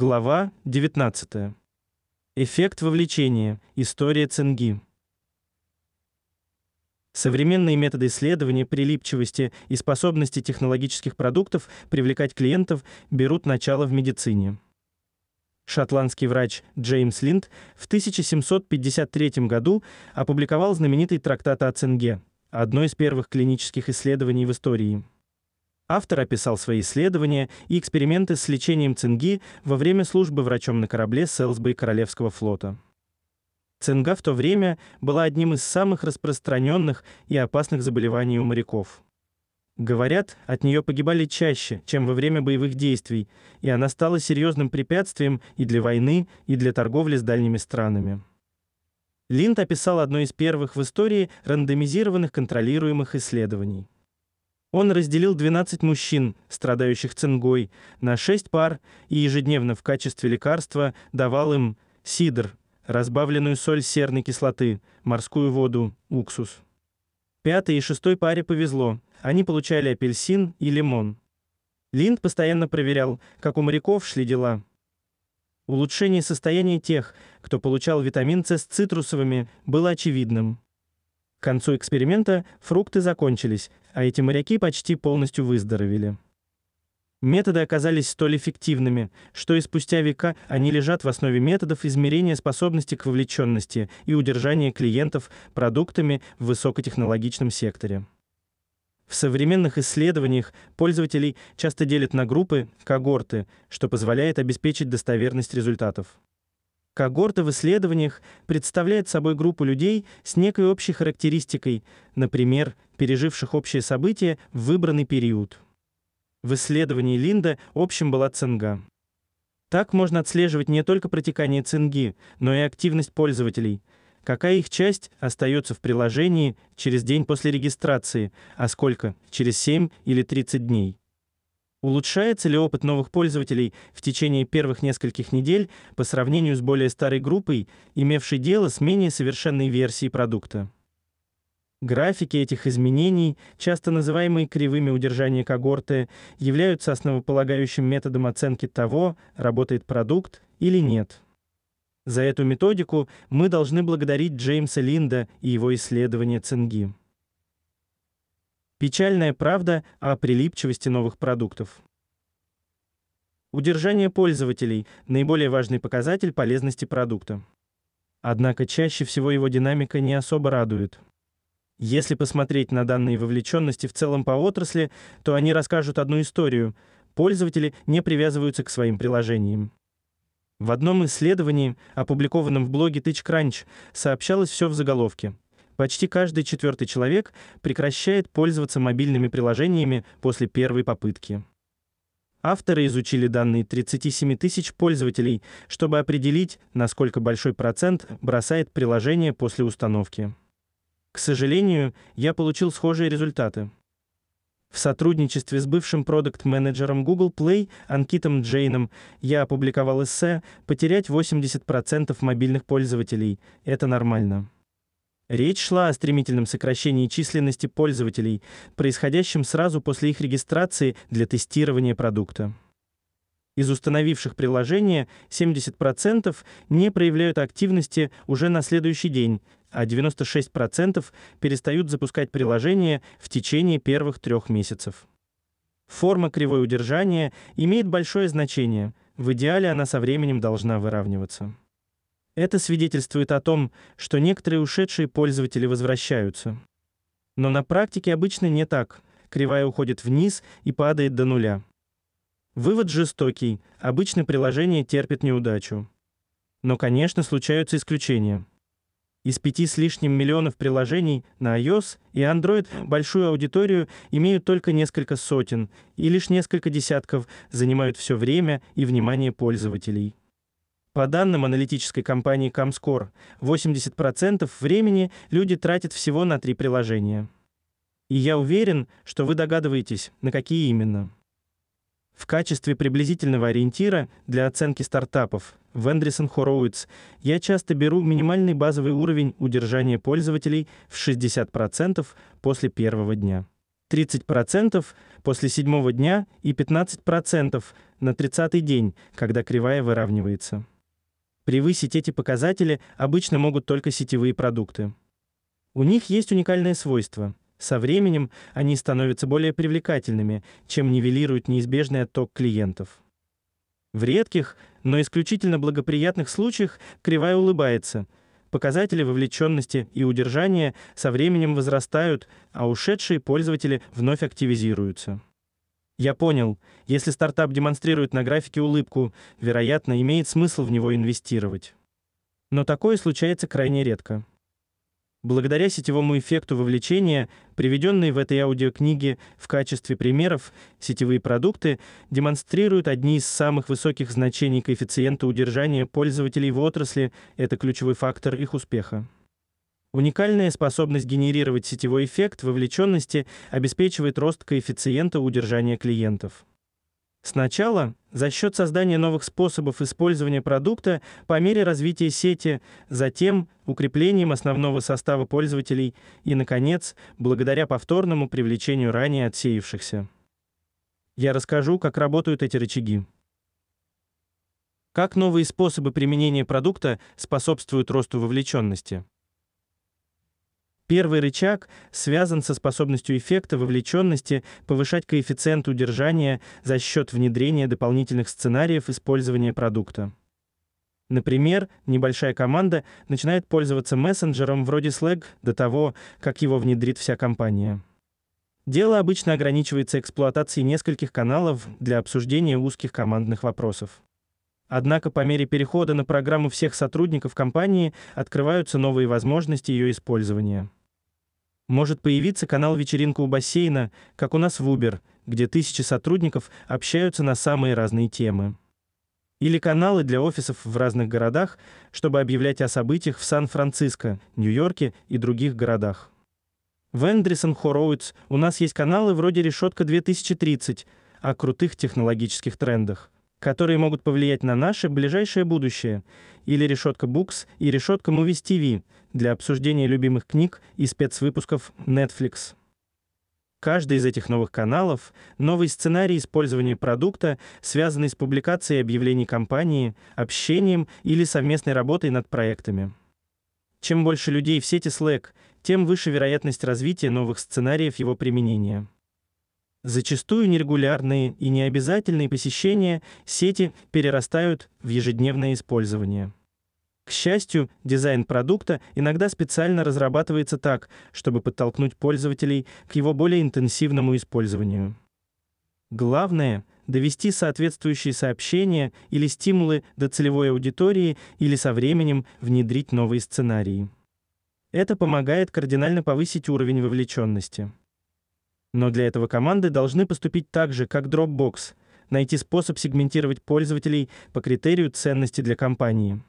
Глава 19. Эффект вовлечения. История цинги. Современные методы исследования прилипчивости и способности технологических продуктов привлекать клиентов берут начало в медицине. Шотландский врач Джеймс Линд в 1753 году опубликовал знаменитый трактат о цинге, одно из первых клинических исследований в истории. Автор описал свои исследования и эксперименты с лечением цинги во время службы врачом на корабле Селсбей Королевского флота. Цинга в то время была одним из самых распространенных и опасных заболеваний у моряков. Говорят, от нее погибали чаще, чем во время боевых действий, и она стала серьезным препятствием и для войны, и для торговли с дальними странами. Линд описал одно из первых в истории рандомизированных контролируемых исследований. Он разделил 12 мужчин, страдающих цингой, на 6 пар и ежедневно в качестве лекарства давал им сидр, разбавленную соль серной кислоты, морскую воду, уксус. Пятой и шестой паре повезло. Они получали апельсин и лимон. Линд постоянно проверял, как у моряков шли дела. Улучшение состояния тех, кто получал витамин С с цитрусовыми, было очевидным. К концу эксперимента фрукты закончились, а эти моряки почти полностью выздоровели. Методы оказались столь эффективными, что и спустя века они лежат в основе методов измерения способности к вовлеченности и удержания клиентов продуктами в высокотехнологичном секторе. В современных исследованиях пользователей часто делят на группы, когорты, что позволяет обеспечить достоверность результатов. Когорта в исследованиях представляет собой группу людей с некой общей характеристикой, например, переживших общее событие в выбранный период. В исследовании Линда общим была цинга. Так можно отслеживать не только протекание цинги, но и активность пользователей, какая их часть остается в приложении через день после регистрации, а сколько через 7 или 30 дней. Улучшается ли опыт новых пользователей в течение первых нескольких недель по сравнению с более старой группой, имевшей дело с менее совершенной версией продукта? Графики этих изменений, часто называемые кривыми удержания когорты, являются основополагающим методом оценки того, работает продукт или нет. За эту методику мы должны благодарить Джеймса Линда и его исследования цинги. Печальная правда о прилипчивости новых продуктов. Удержание пользователей наиболее важный показатель полезности продукта. Однако чаще всего его динамика не особо радует. Если посмотреть на данные вовлеченности в целом по отрасли, то они расскажут одну историю. Пользователи не привязываются к своим приложениям. В одном исследовании, опубликованном в блоге TouchCrunch, сообщалось все в заголовке. Почти каждый четвертый человек прекращает пользоваться мобильными приложениями после первой попытки. Авторы изучили данные 37 тысяч пользователей, чтобы определить, насколько большой процент бросает приложение после установки. К сожалению, я получил схожие результаты. В сотрудничестве с бывшим продакт-менеджером Google Play Анкитом Джейном я опубликовал эссе «Потерять 80% мобильных пользователей. Это нормально». Речь шла о стремительном сокращении численности пользователей, происходящем сразу после их регистрации для тестирования продукта. Из установивших приложение 70% не проявляют активности уже на следующий день, а 96% перестают запускать приложение в течение первых трех месяцев. Форма кривой удержания имеет большое значение. В идеале она со временем должна выравниваться. Это свидетельствует о том, что некоторые ушедшие пользователи возвращаются. Но на практике обычно не так. Кривая уходит вниз и падает до нуля. Вывод жестокий. Обычно приложение терпит неудачу. Но, конечно, случаются исключения. Из пяти с лишним миллионов приложений на iOS и Android большую аудиторию имеют только несколько сотен, и лишь несколько десятков занимают все время и внимание пользователей. По данным аналитической компании Comscore, 80% времени люди тратят всего на три приложения. И я уверен, что вы догадываетесь, на какие именно. В качестве приблизительного ориентира для оценки стартапов в Andreessen Horowitz я часто беру минимальный базовый уровень удержания пользователей в 60% после первого дня. 30% после седьмого дня и 15% на 30-й день, когда кривая выравнивается. Превысить эти показатели обычно могут только сетевые продукты. У них есть уникальное свойство. Со временем они становятся более привлекательными, чем нивелируют неизбежный отток клиентов. В редких, но исключительно благоприятных случаях кривая улыбается. Показатели вовлеченности и удержания со временем возрастают, а ушедшие пользователи вновь активизируются. Я понял, если стартап демонстрирует на графике улыбку, вероятно, имеет смысл в него инвестировать. Но такое случается крайне редко. Благодаря сетевому эффекту вовлечения, приведенные в этой аудиокниге в качестве примеров, сетевые продукты демонстрируют одни из самых высоких значений коэффициента удержания пользователей в отрасли, это ключевой фактор их успеха. Уникальная способность генерировать сетевой эффект вовлеченности обеспечивает рост коэффициента удержания клиентов. Сначала за счет создания новых способов использования продукта по мере развития сети, затем укреплением основного состава пользователей и, наконец, благодаря повторному привлечению ранее отсеявшихся. Я расскажу, как работают эти рычаги. Как новые способы применения продукта способствуют росту вовлеченности. Первый рычаг связан со способностью эффекта вовлеченности повышать коэффициент удержания за счет внедрения дополнительных сценариев использования продукта. Например, небольшая команда начинает пользоваться мессенджером вроде Slack до того, как его внедрит вся компания. Дело обычно ограничивается эксплуатацией нескольких каналов для обсуждения узких командных вопросов. Однако по мере перехода на программу всех сотрудников компании открываются новые возможности ее использования. Может появиться канал «Вечеринка у бассейна», как у нас в Uber, где тысячи сотрудников общаются на самые разные темы. Или каналы для офисов в разных городах, чтобы объявлять о событиях в Сан-Франциско, Нью-Йорке и других городах. В Эндрисон Хороуитс у нас есть каналы вроде «Решетка 2030» о крутых технологических трендах, которые могут повлиять на наше ближайшее будущее, или «Решетка Books» и «Решетка Movies TV», для обсуждения любимых книг и спецвыпусков Netflix. Каждый из этих новых каналов — новый сценарий использования продукта, связанный с публикацией объявлений компании, общением или совместной работой над проектами. Чем больше людей в сети Slack, тем выше вероятность развития новых сценариев его применения. Зачастую нерегулярные и необязательные посещения сети перерастают в ежедневное использование. К счастью, дизайн продукта иногда специально разрабатывается так, чтобы подтолкнуть пользователей к его более интенсивному использованию. Главное довести соответствующие сообщения или стимулы до целевой аудитории или со временем внедрить новые сценарии. Это помогает кардинально повысить уровень вовлеченности. Но для этого команды должны поступить так же, как Dropbox, найти способ сегментировать пользователей по критерию ценности для компании.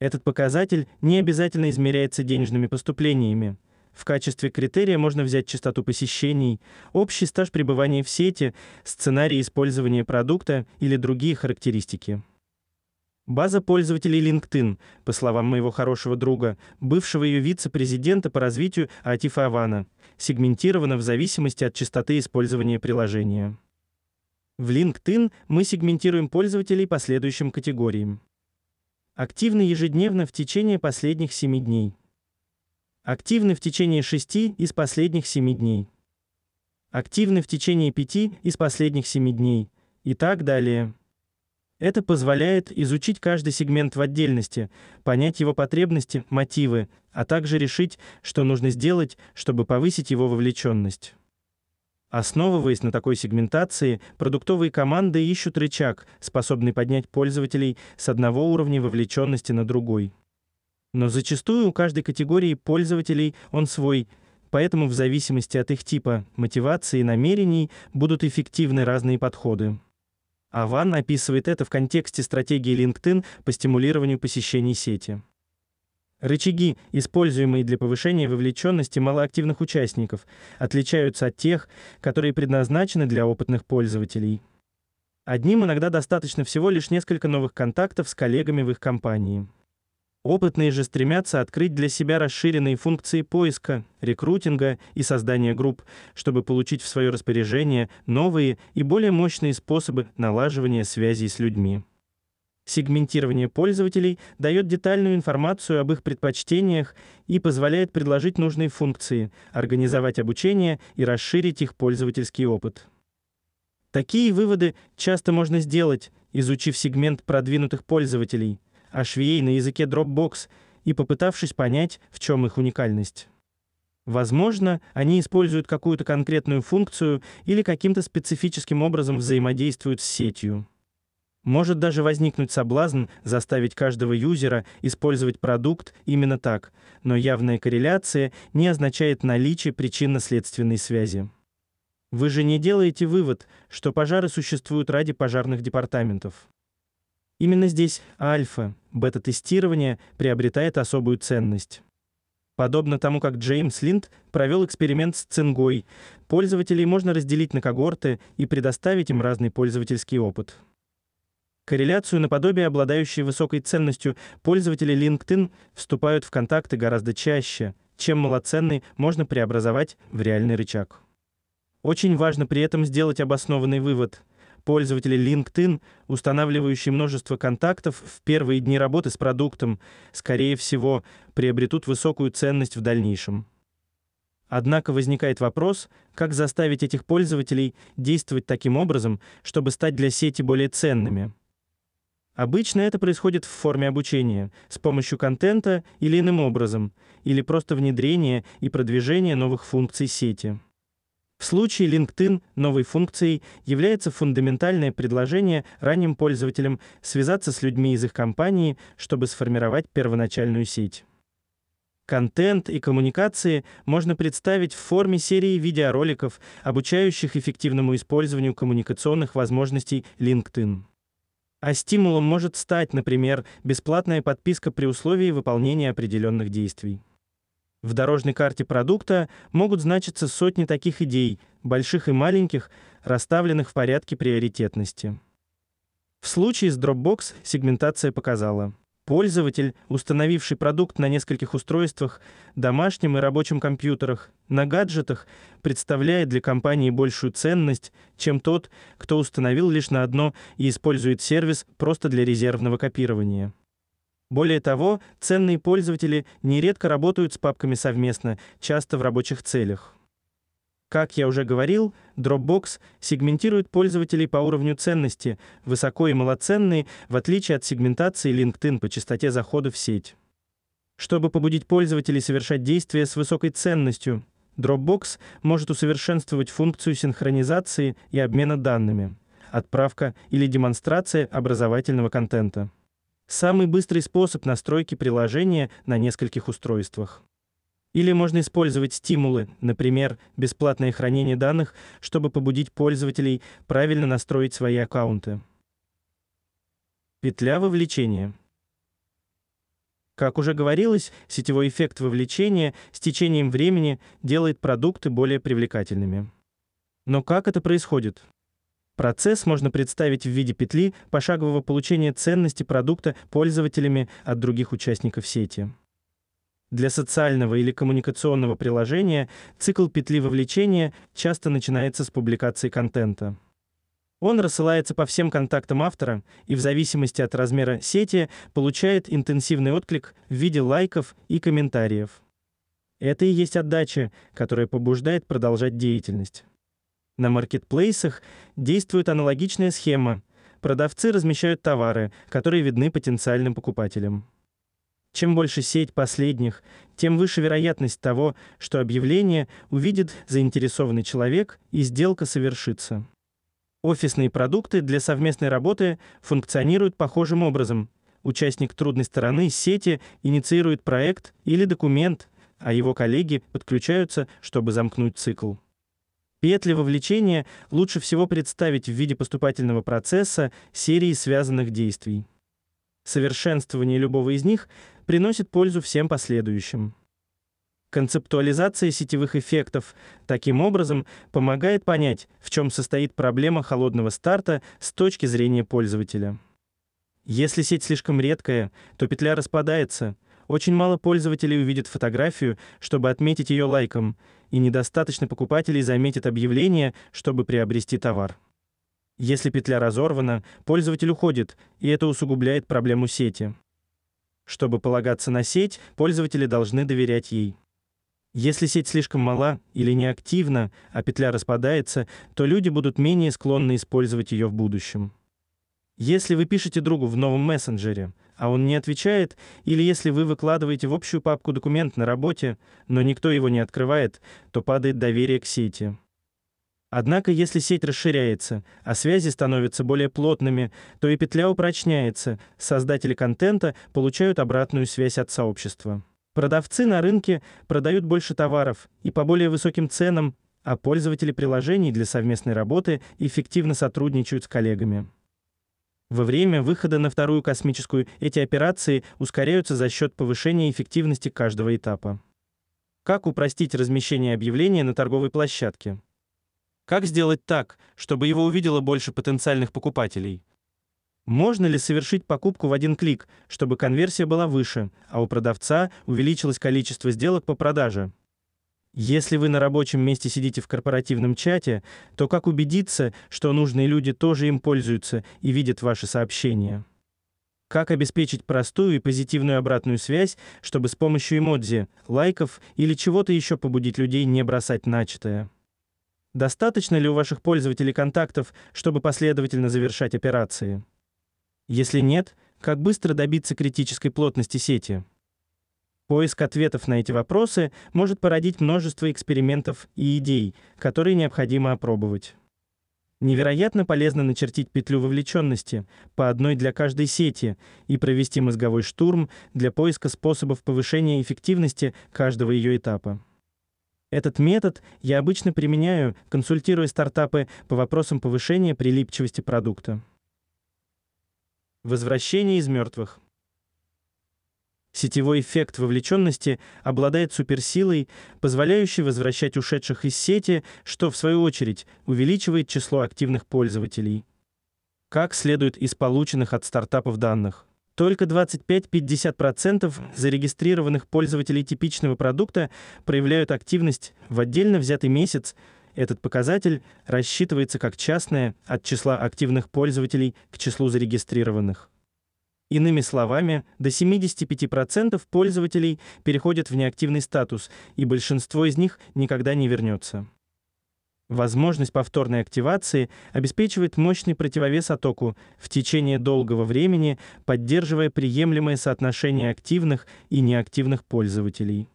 Этот показатель не обязательно измеряется денежными поступлениями. В качестве критерия можно взять частоту посещений, общий стаж пребывания в сети, сценарий использования продукта или другие характеристики. База пользователей LinkedIn, по словам моего хорошего друга, бывшего ее вице-президента по развитию Атифа Авана, сегментирована в зависимости от частоты использования приложения. В LinkedIn мы сегментируем пользователей по следующим категориям. Активны ежедневно в течение последних 7 дней. Активны в течение 6 из последних 7 дней. Активны в течение 5 из последних 7 дней. И так далее. Это позволяет изучить каждый сегмент в отдельности, понять его потребности, мотивы, а также решить, что нужно сделать, чтобы повысить его вовлеченность. Основываясь на такой сегментации, продуктовые команды ищут рычаг, способный поднять пользователей с одного уровня вовлеченности на другой. Но зачастую у каждой категории пользователей он свой, поэтому в зависимости от их типа, мотивации и намерений будут эффективны разные подходы. Аван описывает это в контексте стратегии LinkedIn по стимулированию посещений сети. Рычаги, используемые для повышения вовлеченности малоактивных участников, отличаются от тех, которые предназначены для опытных пользователей. Одним иногда достаточно всего лишь несколько новых контактов с коллегами в их компании. Опытные же стремятся открыть для себя расширенные функции поиска, рекрутинга и создания групп, чтобы получить в свое распоряжение новые и более мощные способы налаживания связей с людьми. Сегментирование пользователей дает детальную информацию об их предпочтениях и позволяет предложить нужные функции, организовать обучение и расширить их пользовательский опыт. Такие выводы часто можно сделать, изучив сегмент продвинутых пользователей, HVA на языке Dropbox и попытавшись понять, в чем их уникальность. Возможно, они используют какую-то конкретную функцию или каким-то специфическим образом взаимодействуют с сетью. Может даже возникнуть соблазн заставить каждого юзера использовать продукт именно так, но явная корреляция не означает наличие причинно-следственной связи. Вы же не делаете вывод, что пожары существуют ради пожарных департаментов. Именно здесь альфа, бета-тестирование приобретает особую ценность. Подобно тому, как Джеймс Линд провел эксперимент с цингой, пользователей можно разделить на когорты и предоставить им разный пользовательский опыт. Корреляцию наподобие обладающей высокой ценностью пользователи LinkedIn вступают в контакты гораздо чаще, чем малоценный можно преобразовать в реальный рычаг. Очень важно при этом сделать обоснованный вывод. Пользователи LinkedIn, устанавливающие множество контактов в первые дни работы с продуктом, скорее всего, приобретут высокую ценность в дальнейшем. Однако возникает вопрос, как заставить этих пользователей действовать таким образом, чтобы стать для сети более ценными. Обычно это происходит в форме обучения, с помощью контента или иным образом, или просто внедрения и продвижения новых функций сети. В случае LinkedIn новой функцией является фундаментальное предложение ранним пользователям связаться с людьми из их компании, чтобы сформировать первоначальную сеть. Контент и коммуникации можно представить в форме серии видеороликов, обучающих эффективному использованию коммуникационных возможностей LinkedIn. А стимулом может стать, например, бесплатная подписка при условии выполнения определенных действий. В дорожной карте продукта могут значиться сотни таких идей, больших и маленьких, расставленных в порядке приоритетности. В случае с Dropbox сегментация показала: пользователь, установивший продукт на нескольких устройствах, домашнем и рабочем компьютерах, на гаджетах, представляет для компании большую ценность, чем тот, кто установил лишь на одно и использует сервис просто для резервного копирования. Более того, ценные пользователи нередко работают с папками совместно, часто в рабочих целях. Как я уже говорил, Dropbox сегментирует пользователей по уровню ценности, высоко и малоценные, в отличие от сегментации LinkedIn по частоте захода в сеть. Чтобы побудить пользователей совершать действия с высокой ценностью, Dropbox может усовершенствовать функцию синхронизации и обмена данными, отправка или демонстрация образовательного контента. Самый быстрый способ настройки приложения на нескольких устройствах. Или можно использовать стимулы, например, бесплатное хранение данных, чтобы побудить пользователей правильно настроить свои аккаунты. Петля вовлечения. Как уже говорилось, сетевой эффект вовлечения с течением времени делает продукты более привлекательными. Но как это происходит? Процесс можно представить в виде петли пошагового получения ценности продукта пользователями от других участников сети. Для социального или коммуникационного приложения цикл петли вовлечения часто начинается с публикации контента. Он рассылается по всем контактам автора и в зависимости от размера сети получает интенсивный отклик в виде лайков и комментариев. Это и есть отдача, которая побуждает продолжать деятельность. На маркетплейсах действует аналогичная схема. Продавцы размещают товары, которые видны потенциальным покупателям. Чем больше сеть последних, тем выше вероятность того, что объявление увидит заинтересованный человек и сделка совершится. Офисные продукты для совместной работы функционируют похожим образом. Участник трудной стороны сети инициирует проект или документ, а его коллеги подключаются, чтобы замкнуть цикл. Петли вовлечения лучше всего представить в виде поступательного процесса серии связанных действий. Совершенствование любого из них приносит пользу всем последующим. Концептуализация сетевых эффектов таким образом помогает понять, в чем состоит проблема холодного старта с точки зрения пользователя. Если сеть слишком редкая, то петля распадается. Очень мало пользователей увидят фотографию, чтобы отметить ее лайком, и недостаточно покупателей заметят объявление, чтобы приобрести товар. Если петля разорвана, пользователь уходит, и это усугубляет проблему сети. Чтобы полагаться на сеть, пользователи должны доверять ей. Если сеть слишком мала или неактивна, а петля распадается, то люди будут менее склонны использовать ее в будущем. Если вы пишете другу в новом мессенджере, а он не отвечает, или если вы выкладываете в общую папку документ на работе, но никто его не открывает, то падает доверие к сети. Однако, если сеть расширяется, а связи становятся более плотными, то и петля упрочняется, создатели контента получают обратную связь от сообщества. Продавцы на рынке продают больше товаров и по более высоким ценам, а пользователи приложений для совместной работы эффективно сотрудничают с коллегами. Во время выхода на вторую космическую эти операции ускоряются за счет повышения эффективности каждого этапа. Как упростить размещение объявления на торговой площадке? Как сделать так, чтобы его увидело больше потенциальных покупателей? Можно ли совершить покупку в один клик, чтобы конверсия была выше, а у продавца увеличилось количество сделок по продаже? Если вы на рабочем месте сидите в корпоративном чате, то как убедиться, что нужные люди тоже им пользуются и видят ваши сообщения? Как обеспечить простую и позитивную обратную связь, чтобы с помощью эмодзи, лайков или чего-то еще побудить людей не бросать начатое? Достаточно ли у ваших пользователей контактов, чтобы последовательно завершать операции? Если нет, как быстро добиться критической плотности сети? Поиск ответов на эти вопросы может породить множество экспериментов и идей, которые необходимо опробовать. Невероятно полезно начертить петлю вовлеченности по одной для каждой сети и провести мозговой штурм для поиска способов повышения эффективности каждого ее этапа. Этот метод я обычно применяю, консультируя стартапы по вопросам повышения прилипчивости продукта. Возвращение из мертвых. Сетевой эффект вовлеченности обладает суперсилой, позволяющей возвращать ушедших из сети, что в свою очередь увеличивает число активных пользователей. Как следует из полученных от стартапов данных, только 25-50% зарегистрированных пользователей типичного продукта проявляют активность в отдельно взятый месяц. Этот показатель рассчитывается как частное от числа активных пользователей к числу зарегистрированных. Иными словами, до 75% пользователей переходят в неактивный статус, и большинство из них никогда не вернется. Возможность повторной активации обеспечивает мощный противовес оттоку в течение долгого времени, поддерживая приемлемое соотношение активных и неактивных пользователей.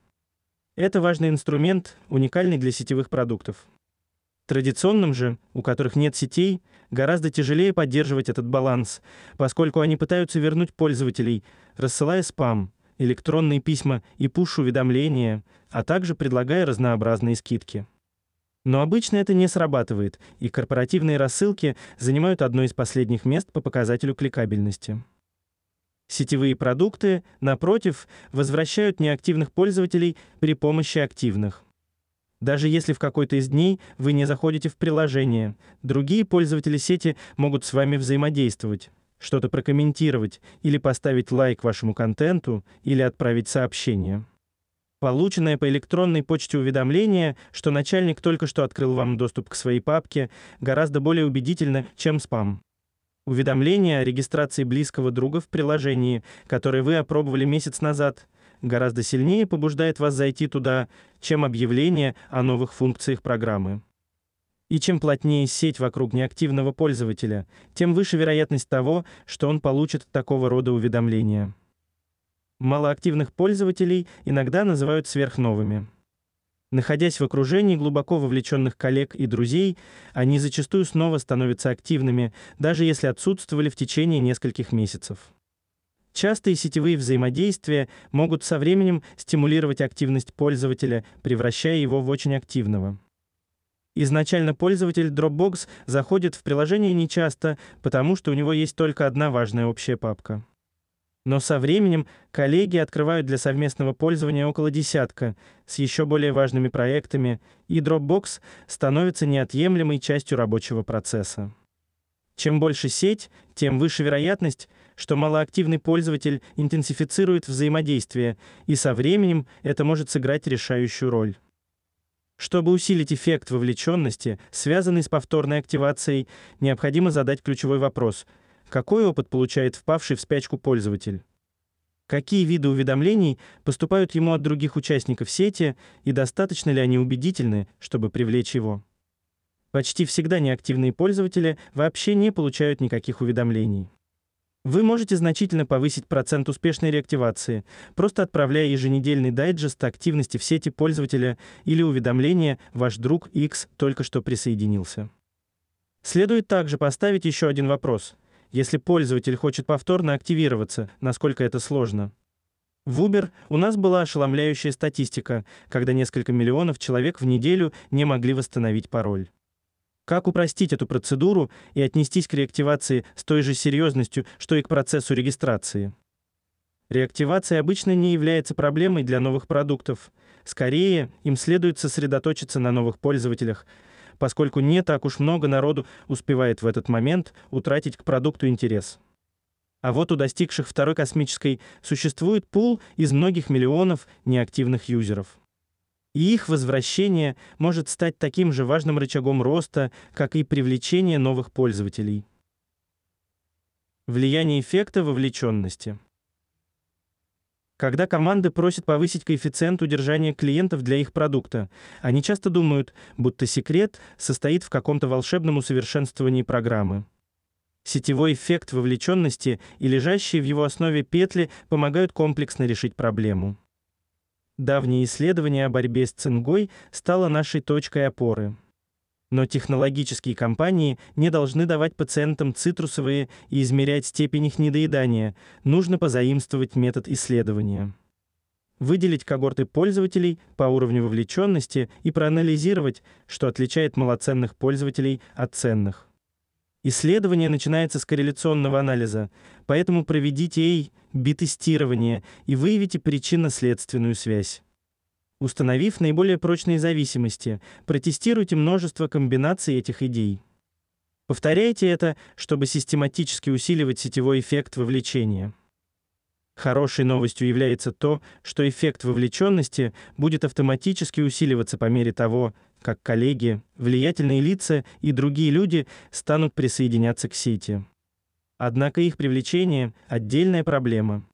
Это важный инструмент, уникальный для сетевых продуктов. Традиционным же, у которых нет сетей, гораздо тяжелее поддерживать этот баланс, поскольку они пытаются вернуть пользователей, рассылая спам, электронные письма и пуш-уведомления, а также предлагая разнообразные скидки. Но обычно это не срабатывает, и корпоративные рассылки занимают одно из последних мест по показателю кликабельности. Сетевые продукты, напротив, возвращают неактивных пользователей при помощи активных. Даже если в какой-то из дней вы не заходите в приложение, другие пользователи сети могут с вами взаимодействовать, что-то прокомментировать или поставить лайк вашему контенту или отправить сообщение. Полученное по электронной почте уведомление, что начальник только что открыл вам доступ к своей папке, гораздо более убедительно, чем спам. Уведомление о регистрации близкого друга в приложении, которое вы опробовали месяц назад – гораздо сильнее побуждает вас зайти туда, чем объявление о новых функциях программы. И чем плотнее сеть вокруг неактивного пользователя, тем выше вероятность того, что он получит такого рода уведомления. Малоактивных пользователей иногда называют сверхновыми. Находясь в окружении глубоко вовлеченных коллег и друзей, они зачастую снова становятся активными, даже если отсутствовали в течение нескольких месяцев. Частые сетевые взаимодействия могут со временем стимулировать активность пользователя, превращая его в очень активного. Изначально пользователь Dropbox заходит в приложение нечасто, потому что у него есть только одна важная общая папка. Но со временем коллеги открывают для совместного пользования около десятка с еще более важными проектами, и Dropbox становится неотъемлемой частью рабочего процесса. Чем больше сеть, тем выше вероятность, что малоактивный пользователь интенсифицирует взаимодействие, и со временем это может сыграть решающую роль. Чтобы усилить эффект вовлеченности, связанный с повторной активацией, необходимо задать ключевой вопрос: какой опыт получает впавший в спячку пользователь? Какие виды уведомлений поступают ему от других участников сети и достаточно ли они убедительны, чтобы привлечь его? Почти всегда неактивные пользователи вообще не получают никаких уведомлений. Вы можете значительно повысить процент успешной реактивации, просто отправляя еженедельный дайджест активности в сети пользователя или уведомление «Ваш друг X только что присоединился». Следует также поставить еще один вопрос. Если пользователь хочет повторно активироваться, насколько это сложно? В Uber у нас была ошеломляющая статистика, когда несколько миллионов человек в неделю не могли восстановить пароль. Как упростить эту процедуру и отнестись к реактивации с той же серьезностью, что и к процессу регистрации? Реактивация обычно не является проблемой для новых продуктов. Скорее, им следует сосредоточиться на новых пользователях, поскольку не так уж много народу успевает в этот момент утратить к продукту интерес. А вот у достигших второй космической существует пул из многих миллионов неактивных юзеров и их возвращение может стать таким же важным рычагом роста, как и привлечение новых пользователей. Влияние эффекта вовлеченности. Когда команды просят повысить коэффициент удержания клиентов для их продукта, они часто думают, будто секрет состоит в каком-то волшебном усовершенствовании программы. Сетевой эффект вовлеченности и лежащие в его основе петли помогают комплексно решить проблему. Давнее исследование о борьбе с цингой стало нашей точкой опоры. Но технологические компании не должны давать пациентам цитрусовые и измерять степень их недоедания. Нужно позаимствовать метод исследования. Выделить когорты пользователей по уровню вовлеченности и проанализировать, что отличает малоценных пользователей от ценных. Исследование начинается с корреляционного анализа, поэтому проведите A/B-тестирование и выявите причинно-следственную связь. Установив наиболее прочные зависимости, протестируйте множество комбинаций этих идей. Повторяйте это, чтобы систематически усиливать сетевой эффект вовлечения. Хорошей новостью является то, что эффект вовлеченности будет автоматически усиливаться по мере того, как коллеги, влиятельные лица и другие люди станут присоединяться к сети. Однако их привлечение отдельная проблема.